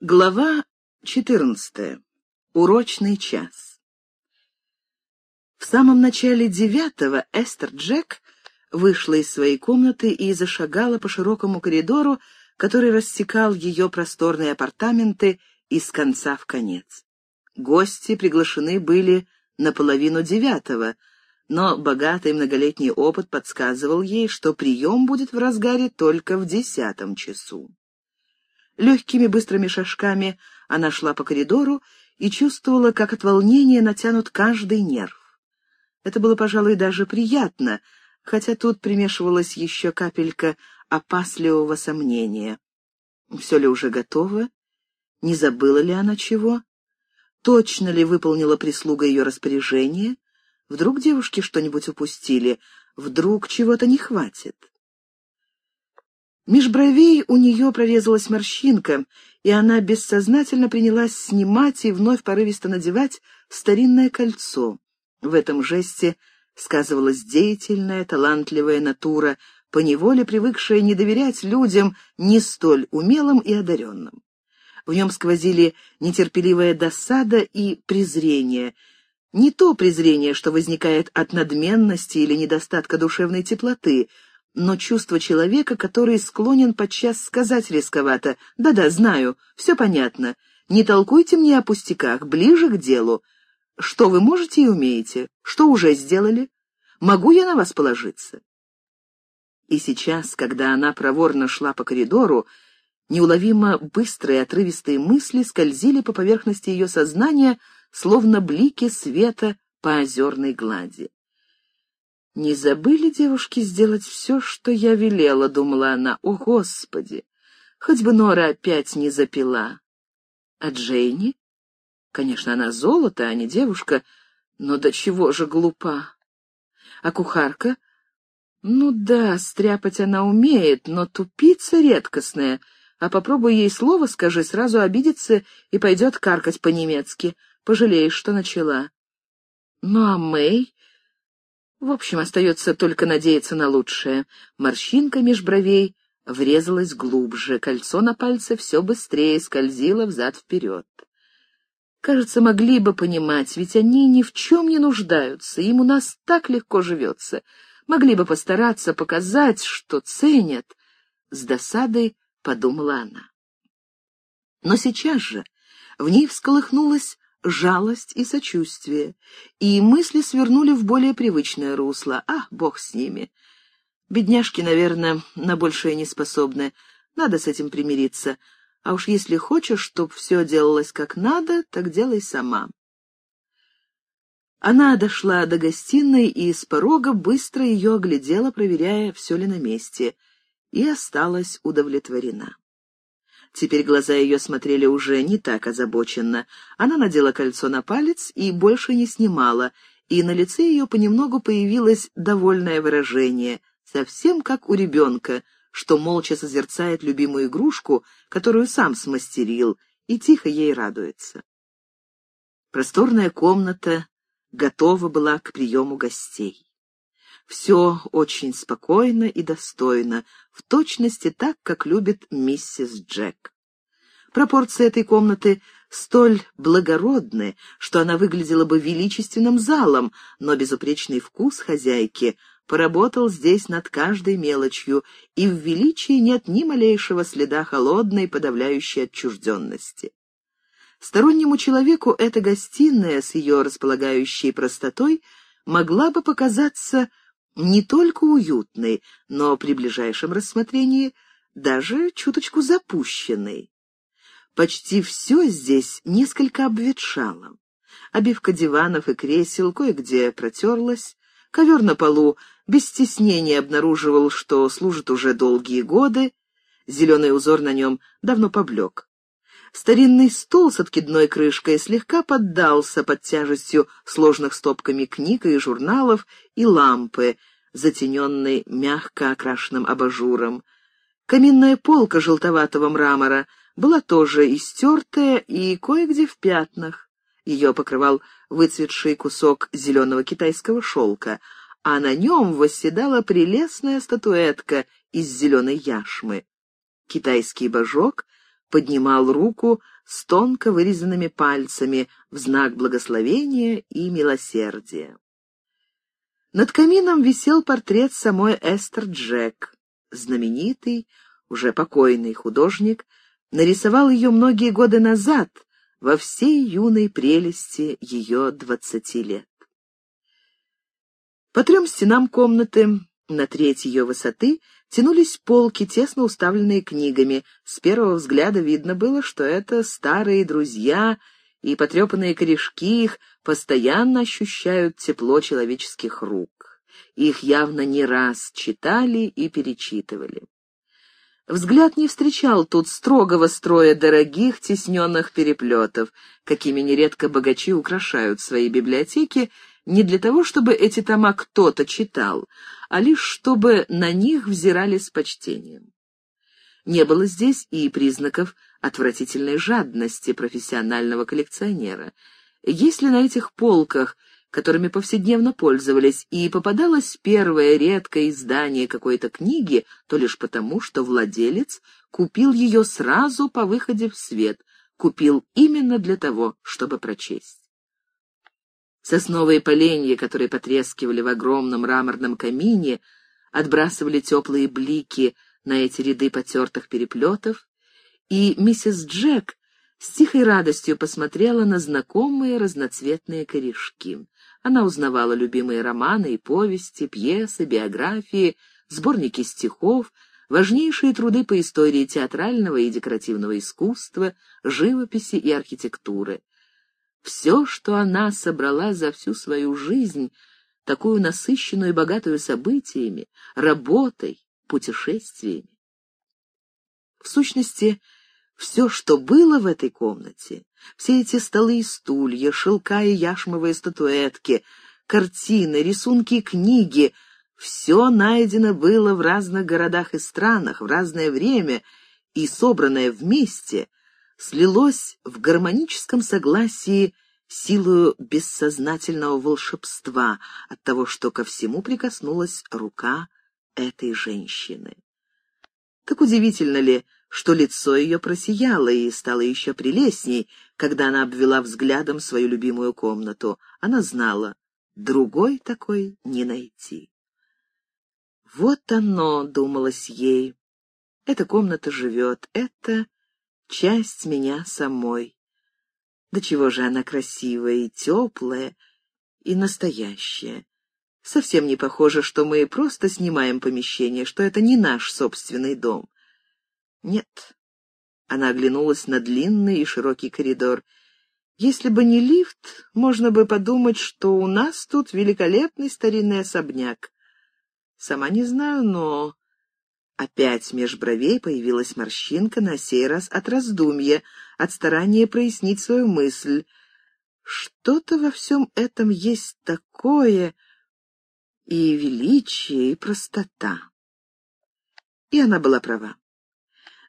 Глава 14. Урочный час. В самом начале девятого Эстер Джек вышла из своей комнаты и зашагала по широкому коридору, который рассекал ее просторные апартаменты из конца в конец. Гости приглашены были на половину девятого, но богатый многолетний опыт подсказывал ей, что прием будет в разгаре только в десятом часу. Легкими быстрыми шажками она шла по коридору и чувствовала, как от волнения натянут каждый нерв. Это было, пожалуй, даже приятно, хотя тут примешивалась еще капелька опасливого сомнения. Все ли уже готово? Не забыла ли она чего? Точно ли выполнила прислуга ее распоряжение? Вдруг девушки что-нибудь упустили? Вдруг чего-то не хватит? Меж бровей у нее прорезалась морщинка, и она бессознательно принялась снимать и вновь порывисто надевать старинное кольцо. В этом жесте сказывалась деятельная, талантливая натура, поневоле привыкшая не доверять людям не столь умелым и одаренным. В нем сквозили нетерпеливая досада и презрение. Не то презрение, что возникает от надменности или недостатка душевной теплоты — но чувство человека, который склонен подчас сказать рисковато «Да-да, знаю, все понятно. Не толкуйте мне о пустяках, ближе к делу. Что вы можете и умеете? Что уже сделали? Могу я на вас положиться?» И сейчас, когда она проворно шла по коридору, неуловимо быстрые отрывистые мысли скользили по поверхности ее сознания, словно блики света по озерной глади. «Не забыли девушки сделать все, что я велела?» — думала она. «О, Господи! Хоть бы Нора опять не запила!» «А Джейни?» Конечно, она золото, а не девушка, но до чего же глупа. А кухарка? Ну да, стряпать она умеет, но тупица редкостная. А попробуй ей слово скажи, сразу обидится и пойдет каркать по-немецки. Пожалеешь, что начала. Ну а Мэй? В общем, остается только надеяться на лучшее. Морщинка меж бровей врезалась глубже, кольцо на пальце все быстрее скользило взад-вперед. Кажется, могли бы понимать, ведь они ни в чем не нуждаются, им у нас так легко живется. Могли бы постараться показать, что ценят. С досадой подумала она. Но сейчас же в ней всколыхнулась жалость и сочувствие, и мысли свернули в более привычное русло. А, бог с ними. Бедняжки, наверное, на большее не способны. Надо с этим примириться. А уж если хочешь, чтоб все делалось как надо, так делай сама. Она дошла до гостиной и с порога быстро ее оглядела, проверяя, все ли на месте, и осталась удовлетворена. Теперь глаза ее смотрели уже не так озабоченно. Она надела кольцо на палец и больше не снимала, и на лице ее понемногу появилось довольное выражение, совсем как у ребенка, что молча созерцает любимую игрушку, которую сам смастерил, и тихо ей радуется. Просторная комната готова была к приему гостей. Все очень спокойно и достойно, в точности так, как любит миссис Джек. Пропорции этой комнаты столь благородны, что она выглядела бы величественным залом, но безупречный вкус хозяйки поработал здесь над каждой мелочью, и в величии нет ни малейшего следа холодной, подавляющей отчужденности. Стороннему человеку эта гостиная с ее располагающей простотой могла бы показаться не только уютной, но при ближайшем рассмотрении даже чуточку запущенной. Почти все здесь несколько обветшало. Обивка диванов и кресел кое-где протерлась, ковер на полу без стеснения обнаруживал, что служит уже долгие годы, зеленый узор на нем давно поблек. Старинный стол с откидной крышкой слегка поддался под тяжестью сложных стопками книг и журналов и лампы, затененной мягко окрашенным абажуром. Каминная полка желтоватого мрамора была тоже истертая и кое-где в пятнах. Ее покрывал выцветший кусок зеленого китайского шелка, а на нем восседала прелестная статуэтка из зеленой яшмы. Китайский божок поднимал руку с тонко вырезанными пальцами в знак благословения и милосердия. Над камином висел портрет самой Эстер Джек. Знаменитый, уже покойный художник нарисовал ее многие годы назад, во всей юной прелести ее двадцати лет. По трем стенам комнаты на треть ее высоты тянулись полки, тесно уставленные книгами. С первого взгляда видно было, что это старые друзья, и потрепанные корешки их постоянно ощущают тепло человеческих рук. Их явно не раз читали и перечитывали. Взгляд не встречал тут строгого строя дорогих тесненных переплетов, какими нередко богачи украшают свои библиотеки, не для того, чтобы эти тома кто-то читал, а лишь чтобы на них взирали с почтением. Не было здесь и признаков отвратительной жадности профессионального коллекционера. Если на этих полках которыми повседневно пользовались, и попадалось первое редкое издание какой-то книги, то лишь потому, что владелец купил ее сразу по выходе в свет, купил именно для того, чтобы прочесть. Сосновые поленья, которые потрескивали в огромном мраморном камине, отбрасывали теплые блики на эти ряды потертых переплетов, и миссис Джек с тихой радостью посмотрела на знакомые разноцветные корешки. Она узнавала любимые романы и повести, пьесы, биографии, сборники стихов, важнейшие труды по истории театрального и декоративного искусства, живописи и архитектуры. Все, что она собрала за всю свою жизнь, такую насыщенную и богатую событиями, работой, путешествиями. В сущности, все, что было в этой комнате, все эти столы и стулья, шелка и яшмовые статуэтки, картины, рисунки и книги, все найдено было в разных городах и странах в разное время и собранное вместе слилось в гармоническом согласии силою бессознательного волшебства от того, что ко всему прикоснулась рука этой женщины. Так удивительно ли, что лицо ее просияло и стало еще прелестней, когда она обвела взглядом свою любимую комнату. Она знала, другой такой не найти. Вот оно, думалось ей. Эта комната живет, это часть меня самой. Да чего же она красивая и теплая, и настоящая. Совсем не похоже, что мы просто снимаем помещение, что это не наш собственный дом. Нет. Она оглянулась на длинный и широкий коридор. Если бы не лифт, можно бы подумать, что у нас тут великолепный старинный особняк. Сама не знаю, но... Опять меж бровей появилась морщинка, на сей раз от раздумья, от старания прояснить свою мысль. Что-то во всем этом есть такое и величие, и простота. И она была права.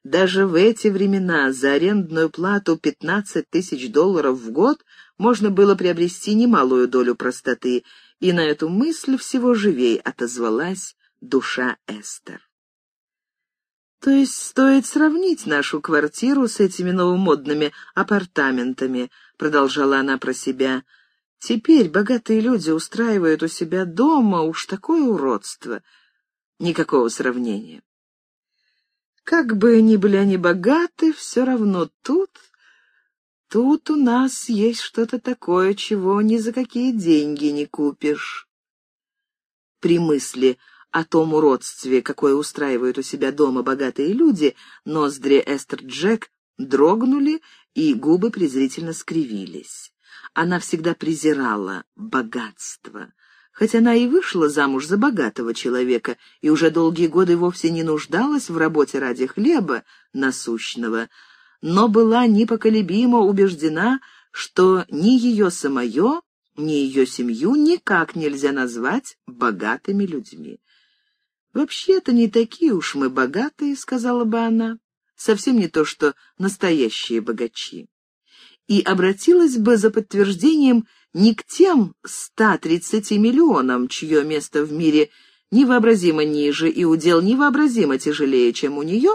Даже в эти времена за арендную плату 15 тысяч долларов в год можно было приобрести немалую долю простоты, и на эту мысль всего живей отозвалась душа Эстер. То есть стоит сравнить нашу квартиру с этими новомодными апартаментами, продолжала она про себя. Теперь богатые люди устраивают у себя дома уж такое уродство. Никакого сравнения. Как бы ни были они богаты, все равно тут... Тут у нас есть что-то такое, чего ни за какие деньги не купишь. При мысли о том уродстве, какое устраивают у себя дома богатые люди, ноздри Эстер Джек дрогнули, и губы презрительно скривились. Она всегда презирала богатство хоть она и вышла замуж за богатого человека и уже долгие годы вовсе не нуждалась в работе ради хлеба насущного, но была непоколебимо убеждена, что ни ее самое, ни ее семью никак нельзя назвать богатыми людьми. «Вообще-то не такие уж мы богатые», — сказала бы она, — «совсем не то, что настоящие богачи». И обратилась бы за подтверждением не к тем 130 миллионам, чье место в мире невообразимо ниже и удел невообразимо тяжелее, чем у нее,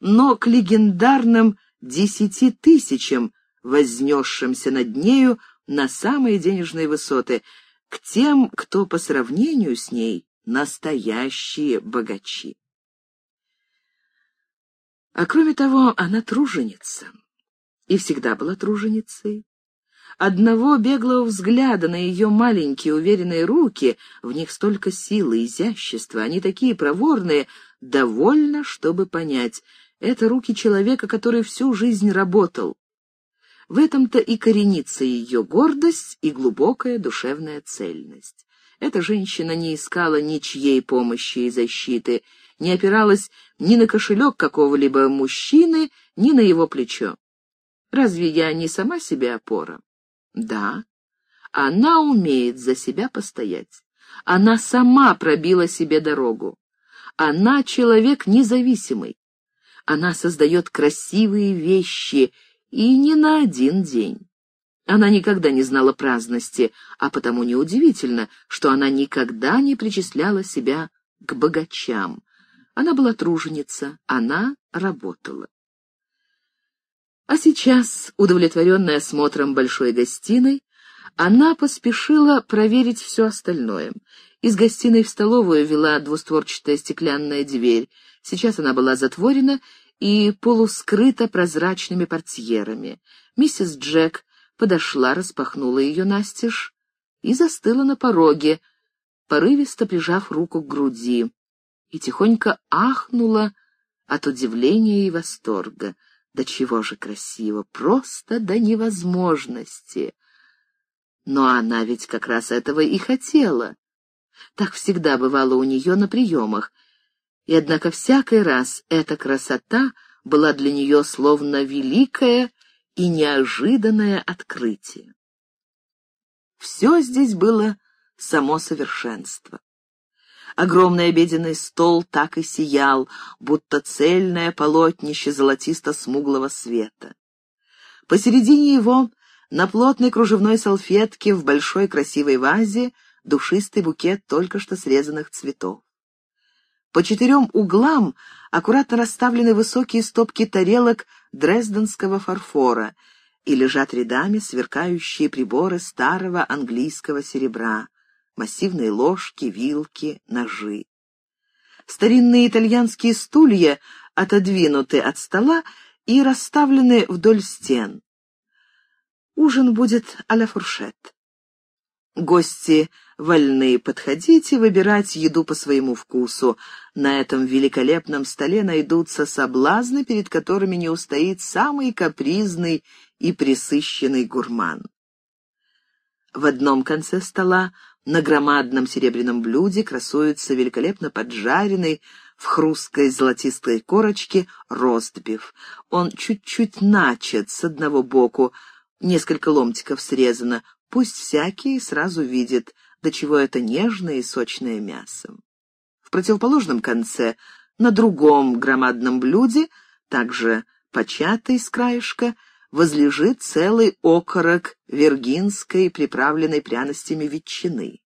но к легендарным десяти тысячам, вознесшимся над нею на самые денежные высоты, к тем, кто по сравнению с ней настоящие богачи. А кроме того, она труженица. И всегда была труженицей. Одного беглого взгляда на ее маленькие уверенные руки, в них столько силы, изящества, они такие проворные, довольно, чтобы понять, это руки человека, который всю жизнь работал. В этом-то и коренится ее гордость и глубокая душевная цельность. Эта женщина не искала ничьей помощи и защиты, не опиралась ни на кошелек какого-либо мужчины, ни на его плечо. Разве я не сама себе опора? Да, она умеет за себя постоять. Она сама пробила себе дорогу. Она человек независимый. Она создает красивые вещи, и не на один день. Она никогда не знала праздности, а потому неудивительно, что она никогда не причисляла себя к богачам. Она была труженица, она работала. А сейчас, удовлетворенная осмотром большой гостиной, она поспешила проверить все остальное. Из гостиной в столовую вела двустворчатая стеклянная дверь. Сейчас она была затворена и полускрыта прозрачными портьерами. Миссис Джек подошла, распахнула ее настежь и застыла на пороге, порывисто прижав руку к груди, и тихонько ахнула от удивления и восторга. Да чего же красиво, просто до невозможности. Но она ведь как раз этого и хотела. Так всегда бывало у нее на приемах. И однако всякий раз эта красота была для нее словно великое и неожиданное открытие. Все здесь было само совершенство. Огромный обеденный стол так и сиял, будто цельное полотнище золотисто-смуглого света. Посередине его, на плотной кружевной салфетке в большой красивой вазе, душистый букет только что срезанных цветов. По четырем углам аккуратно расставлены высокие стопки тарелок дрезденского фарфора и лежат рядами сверкающие приборы старого английского серебра, массивные ложки, вилки, ножи. Старинные итальянские стулья отодвинуты от стола и расставлены вдоль стен. Ужин будет а-ля фуршет. Гости вольны подходить и выбирать еду по своему вкусу. На этом великолепном столе найдутся соблазны, перед которыми не устоит самый капризный и присыщенный гурман. В одном конце стола на громадном серебряном блюде красуется великолепно поджаренный в хрусткой золотистой корочке ростбиф. Он чуть-чуть начат с одного боку, несколько ломтиков срезано. Пусть всякий сразу видит, до чего это нежное и сочное мясо. В противоположном конце, на другом громадном блюде, также початый с краешка, возлежит целый окорок вергинской, приправленной пряностями ветчины.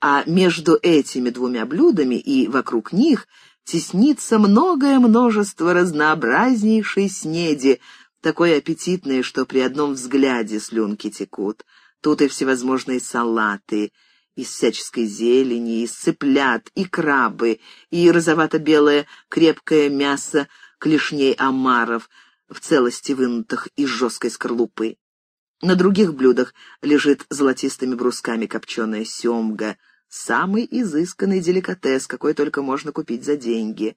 А между этими двумя блюдами и вокруг них теснится многое множество разнообразнейшей снеди, такой аппетитной, что при одном взгляде слюнки текут. Тут и всевозможные салаты, из всяческой зелени, из цыплят, и крабы, и розовато-белое крепкое мясо клешней омаров — в целости вынутых из жесткой скорлупы. На других блюдах лежит золотистыми брусками копченая семга, самый изысканный деликатес, какой только можно купить за деньги.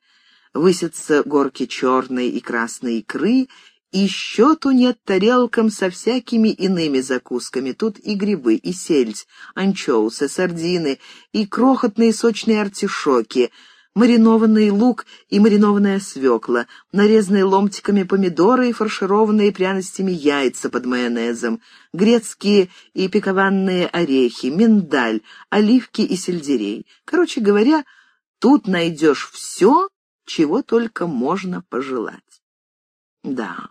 Высятся горки черной и красной икры, и счету нет тарелкам со всякими иными закусками. Тут и грибы, и сельдь, анчоусы, сардины, и крохотные сочные артишоки — маринованный лук и маринованная свекла, нарезанные ломтиками помидоры и фаршированные пряностями яйца под майонезом, грецкие и пикованные орехи, миндаль, оливки и сельдерей. Короче говоря, тут найдешь все, чего только можно пожелать. Да,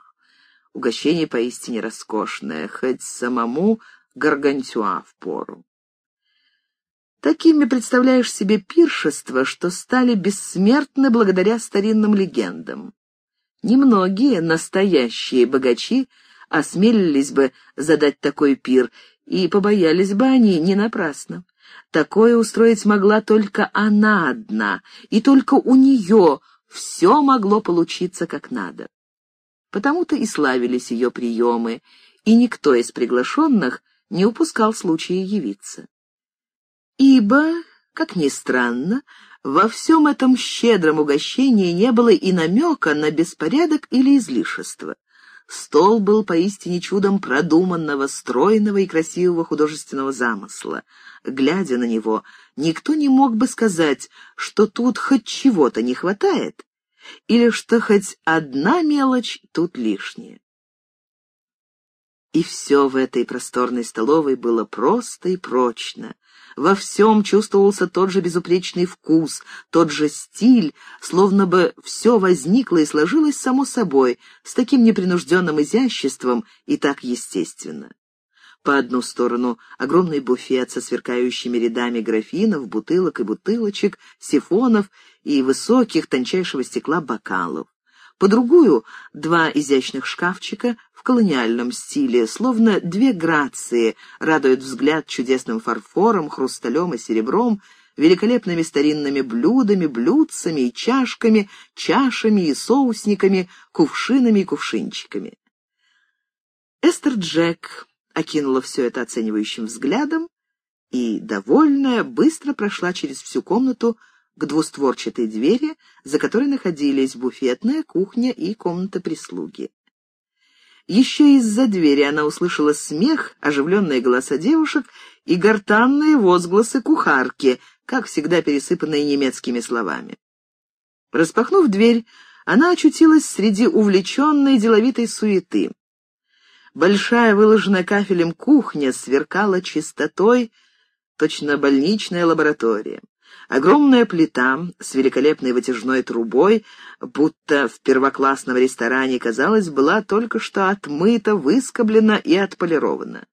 угощение поистине роскошное, хоть самому гаргантюа впору. Такими представляешь себе пиршества, что стали бессмертны благодаря старинным легендам. Немногие настоящие богачи осмелились бы задать такой пир, и побоялись бы они не напрасно. Такое устроить могла только она одна, и только у нее все могло получиться как надо. Потому-то и славились ее приемы, и никто из приглашенных не упускал случая явиться. Ибо, как ни странно, во всем этом щедром угощении не было и намека на беспорядок или излишество. Стол был поистине чудом продуманного, стройного и красивого художественного замысла. Глядя на него, никто не мог бы сказать, что тут хоть чего-то не хватает, или что хоть одна мелочь тут лишняя. И все в этой просторной столовой было просто и прочно. Во всем чувствовался тот же безупречный вкус, тот же стиль, словно бы все возникло и сложилось само собой, с таким непринужденным изяществом и так естественно. По одну сторону огромный буфет со сверкающими рядами графинов, бутылок и бутылочек, сифонов и высоких тончайшего стекла бокалов по другую — два изящных шкафчика колониальном стиле, словно две грации, радуют взгляд чудесным фарфором, хрусталем и серебром, великолепными старинными блюдами, блюдцами и чашками, чашами и соусниками, кувшинами и кувшинчиками. Эстер Джек окинула все это оценивающим взглядом и, довольная, быстро прошла через всю комнату к двустворчатой двери, за которой находились буфетная, кухня и комната прислуги. Еще из-за двери она услышала смех, оживленные голоса девушек и гортанные возгласы кухарки, как всегда пересыпанные немецкими словами. Распахнув дверь, она очутилась среди увлеченной деловитой суеты. Большая, выложенная кафелем кухня сверкала чистотой, точно больничная лаборатория. Огромная плита с великолепной вытяжной трубой, будто в первоклассном ресторане, казалось, была только что отмыта, выскоблена и отполирована.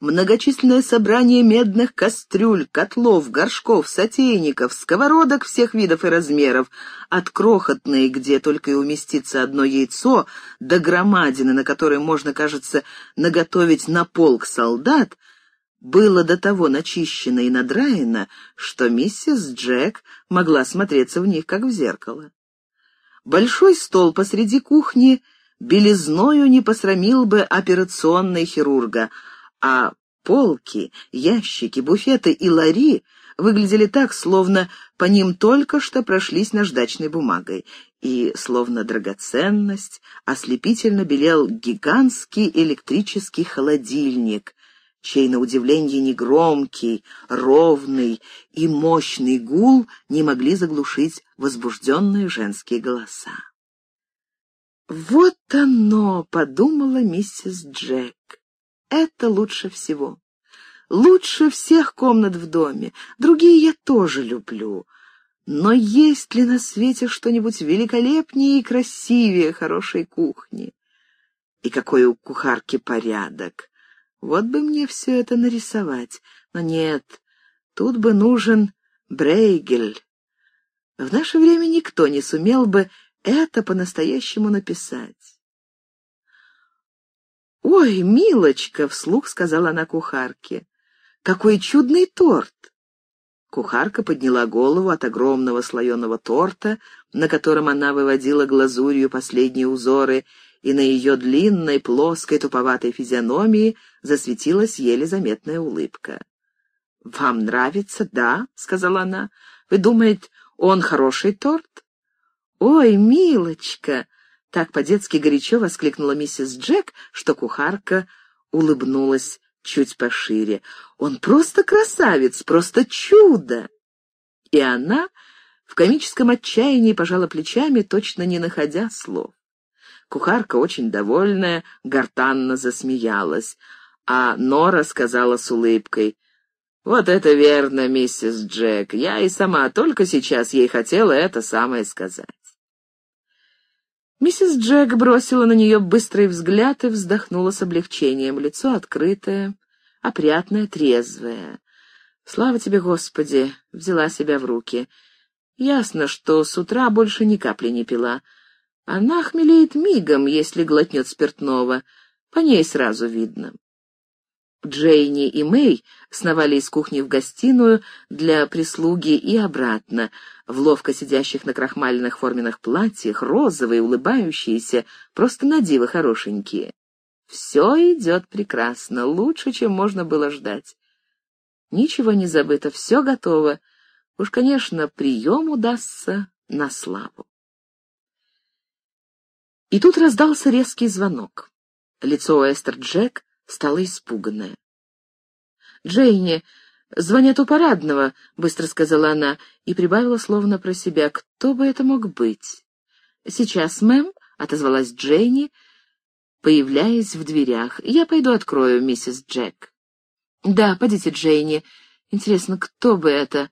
Многочисленное собрание медных кастрюль, котлов, горшков, сотейников, сковородок всех видов и размеров, от крохотной, где только и уместится одно яйцо, до громадины, на которой можно, кажется, наготовить на полк солдат — было до того начищено и надраено, что миссис Джек могла смотреться в них, как в зеркало. Большой стол посреди кухни белизною не посрамил бы операционной хирурга, а полки, ящики, буфеты и лари выглядели так, словно по ним только что прошлись наждачной бумагой, и, словно драгоценность, ослепительно белел гигантский электрический холодильник, чей, на удивление, негромкий, ровный и мощный гул не могли заглушить возбужденные женские голоса. «Вот оно!» — подумала миссис Джек. «Это лучше всего. Лучше всех комнат в доме. Другие я тоже люблю. Но есть ли на свете что-нибудь великолепнее и красивее хорошей кухни? И какой у кухарки порядок! Вот бы мне все это нарисовать. Но нет, тут бы нужен Брейгель. В наше время никто не сумел бы это по-настоящему написать. «Ой, милочка!» — вслух сказала она кухарке. «Какой чудный торт!» Кухарка подняла голову от огромного слоеного торта, на котором она выводила глазурью последние узоры, и на ее длинной, плоской, туповатой физиономии засветилась еле заметная улыбка. «Вам нравится, да?» — сказала она. «Вы думаете, он хороший торт?» «Ой, милочка!» — так по-детски горячо воскликнула миссис Джек, что кухарка улыбнулась чуть пошире. «Он просто красавец, просто чудо!» И она в комическом отчаянии пожала плечами, точно не находя слов. Кухарка, очень довольная, гортанно засмеялась, а Нора сказала с улыбкой, «Вот это верно, миссис Джек, я и сама только сейчас ей хотела это самое сказать». Миссис Джек бросила на нее быстрый взгляд и вздохнула с облегчением. Лицо открытое, опрятное, трезвое. «Слава тебе, Господи!» — взяла себя в руки. Ясно, что с утра больше ни капли не пила. Она хмелеет мигом, если глотнет спиртного. По ней сразу видно. Джейни и Мэй сновали из кухни в гостиную для прислуги и обратно, в ловко сидящих на крахмаленных форменных платьях, розовые, улыбающиеся, просто на диво хорошенькие. Все идет прекрасно, лучше, чем можно было ждать. Ничего не забыто, все готово. Уж, конечно, прием удастся на славу. И тут раздался резкий звонок. Лицо Эстер Джек стало испуганное. «Джейни, звонят у парадного», — быстро сказала она и прибавила словно про себя. «Кто бы это мог быть?» «Сейчас, мэм», — отозвалась Джейни, появляясь в дверях. «Я пойду открою, миссис Джек». «Да, подите, Джейни. Интересно, кто бы это?»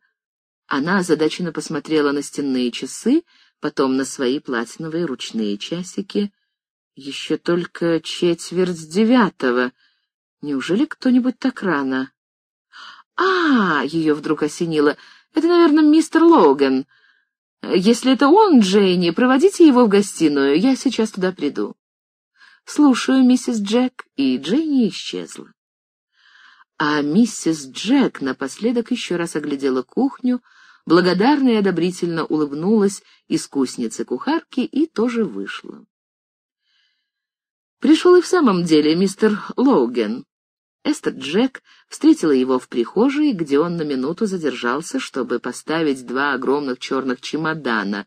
Она озадаченно посмотрела на стенные часы, потом на свои платиновые ручные часики. Еще только четверть девятого. Неужели кто-нибудь так рано? А, ее вдруг осенило. Это, наверное, мистер Логан. Если это он, Дженни, проводите его в гостиную, я сейчас туда приду. Слушаю, миссис Джек, и Дженни исчезла. А миссис Джек напоследок еще раз оглядела кухню, благодарно и одобрительно улыбнулась искуснице кухарки и тоже вышла. Пришел и в самом деле мистер Лоуген. Эстер Джек встретила его в прихожей, где он на минуту задержался, чтобы поставить два огромных черных чемодана.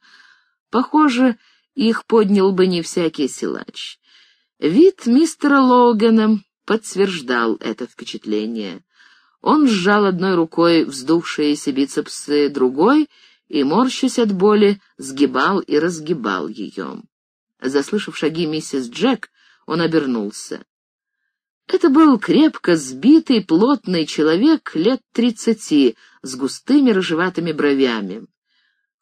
Похоже, их поднял бы не всякий силач. Вид мистера Лоугена подтверждал это впечатление. Он сжал одной рукой вздувшиеся бицепсы другой и, морщась от боли, сгибал и разгибал ее. Заслышав шаги миссис Джек, он обернулся. Это был крепко сбитый, плотный человек лет тридцати, с густыми рыжеватыми бровями.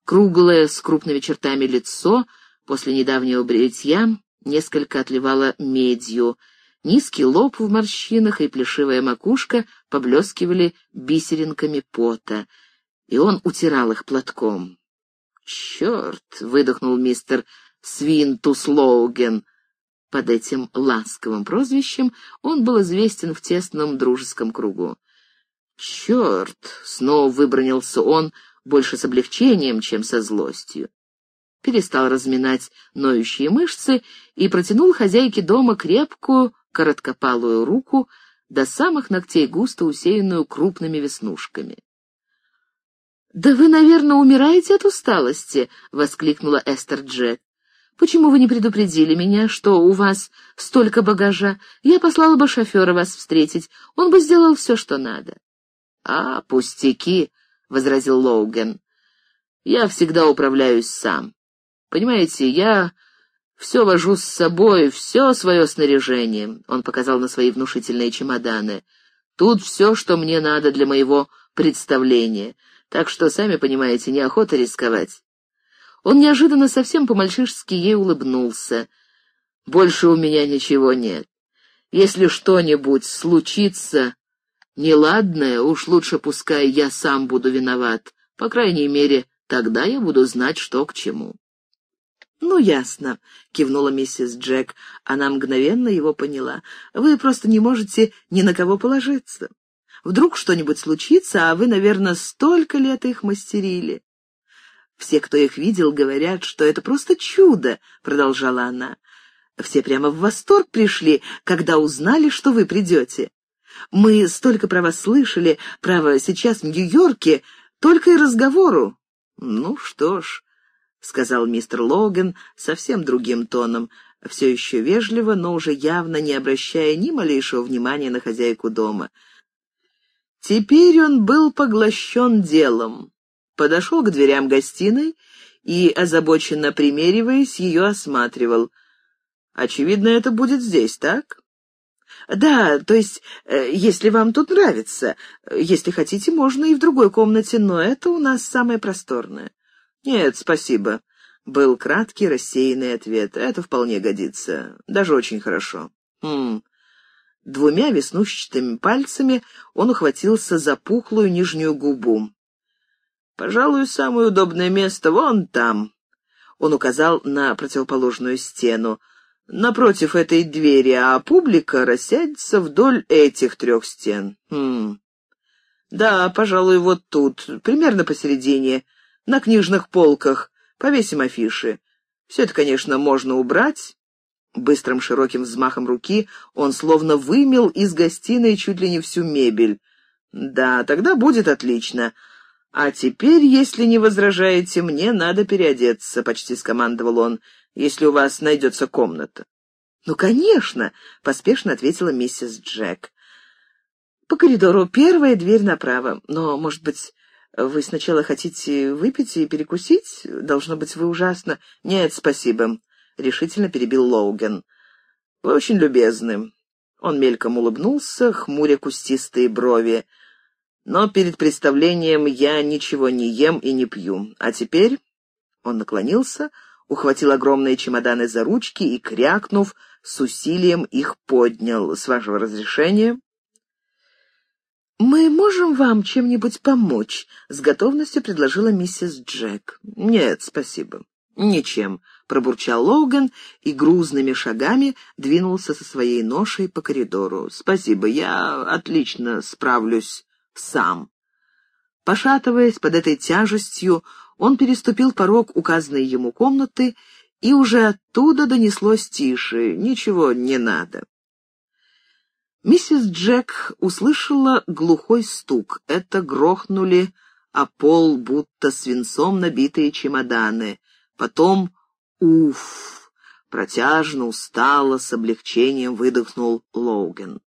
Круглое, с крупными чертами лицо, после недавнего бритья, несколько отливало медью, Низкий лоб в морщинах и плешивая макушка поблескивали бисеринками пота, и он утирал их платком. «Черт!» — выдохнул мистер Свинтус Лоуген. Под этим ласковым прозвищем он был известен в тесном дружеском кругу. «Черт!» — снова выбронился он, больше с облегчением, чем со злостью перестал разминать ноющие мышцы и протянул хозяйке дома крепкую, короткопалую руку, до самых ногтей густо усеянную крупными веснушками. «Да вы, наверное, умираете от усталости!» — воскликнула Эстер Джек. «Почему вы не предупредили меня, что у вас столько багажа? Я послала бы шофера вас встретить, он бы сделал все, что надо». «А, пустяки!» — возразил Лоуген. «Я всегда управляюсь сам. Понимаете, я все вожу с собой, все свое снаряжение. Он показал на свои внушительные чемоданы. Тут все, что мне надо для моего представления. Так что, сами понимаете, неохота рисковать. Он неожиданно совсем по-мальчишески ей улыбнулся. «Больше у меня ничего нет. Если что-нибудь случится неладное, уж лучше пускай я сам буду виноват. По крайней мере, тогда я буду знать, что к чему». «Ну, ясно», — кивнула миссис Джек. Она мгновенно его поняла. «Вы просто не можете ни на кого положиться. Вдруг что-нибудь случится, а вы, наверное, столько лет их мастерили». «Все, кто их видел, говорят, что это просто чудо», — продолжала она. «Все прямо в восторг пришли, когда узнали, что вы придете. Мы столько про вас слышали, право, сейчас в Нью-Йорке, только и разговору». «Ну что ж», — сказал мистер Логан совсем другим тоном, все еще вежливо, но уже явно не обращая ни малейшего внимания на хозяйку дома. Теперь он был поглощен делом. Подошел к дверям гостиной и, озабоченно примериваясь, ее осматривал. «Очевидно, это будет здесь, так?» «Да, то есть, э, если вам тут нравится. Если хотите, можно и в другой комнате, но это у нас самое просторное». «Нет, спасибо», — был краткий рассеянный ответ. «Это вполне годится. Даже очень хорошо». «Хм...» Двумя веснущатыми пальцами он ухватился за пухлую нижнюю губу. «Пожалуй, самое удобное место вон там». Он указал на противоположную стену. «Напротив этой двери, а публика рассядется вдоль этих трех стен». «Хм... Да, пожалуй, вот тут, примерно посередине, на книжных полках. Повесим афиши. Все это, конечно, можно убрать». Быстрым широким взмахом руки он словно вымел из гостиной чуть ли не всю мебель. «Да, тогда будет отлично. А теперь, если не возражаете, мне надо переодеться», — почти скомандовал он, — «если у вас найдется комната». «Ну, конечно», — поспешно ответила миссис Джек. «По коридору первая дверь направо, но, может быть, вы сначала хотите выпить и перекусить? Должно быть, вы ужасно...» «Нет, спасибо», — решительно перебил Лоуген. «Вы очень любезны». Он мельком улыбнулся, хмуря кустистые брови. Но перед представлением я ничего не ем и не пью. А теперь...» Он наклонился, ухватил огромные чемоданы за ручки и, крякнув, с усилием их поднял. «С вашего разрешения?» «Мы можем вам чем-нибудь помочь?» — с готовностью предложила миссис Джек. «Нет, спасибо. Ничем», — пробурчал Логан и грузными шагами двинулся со своей ношей по коридору. «Спасибо, я отлично справлюсь сам. Пошатываясь под этой тяжестью, он переступил порог указанной ему комнаты, и уже оттуда донеслось тише «Ничего не надо». Миссис Джек услышала глухой стук. Это грохнули о пол, будто свинцом набитые чемоданы. Потом «Уф!» Протяжно, устало, с облегчением выдохнул Лоуген.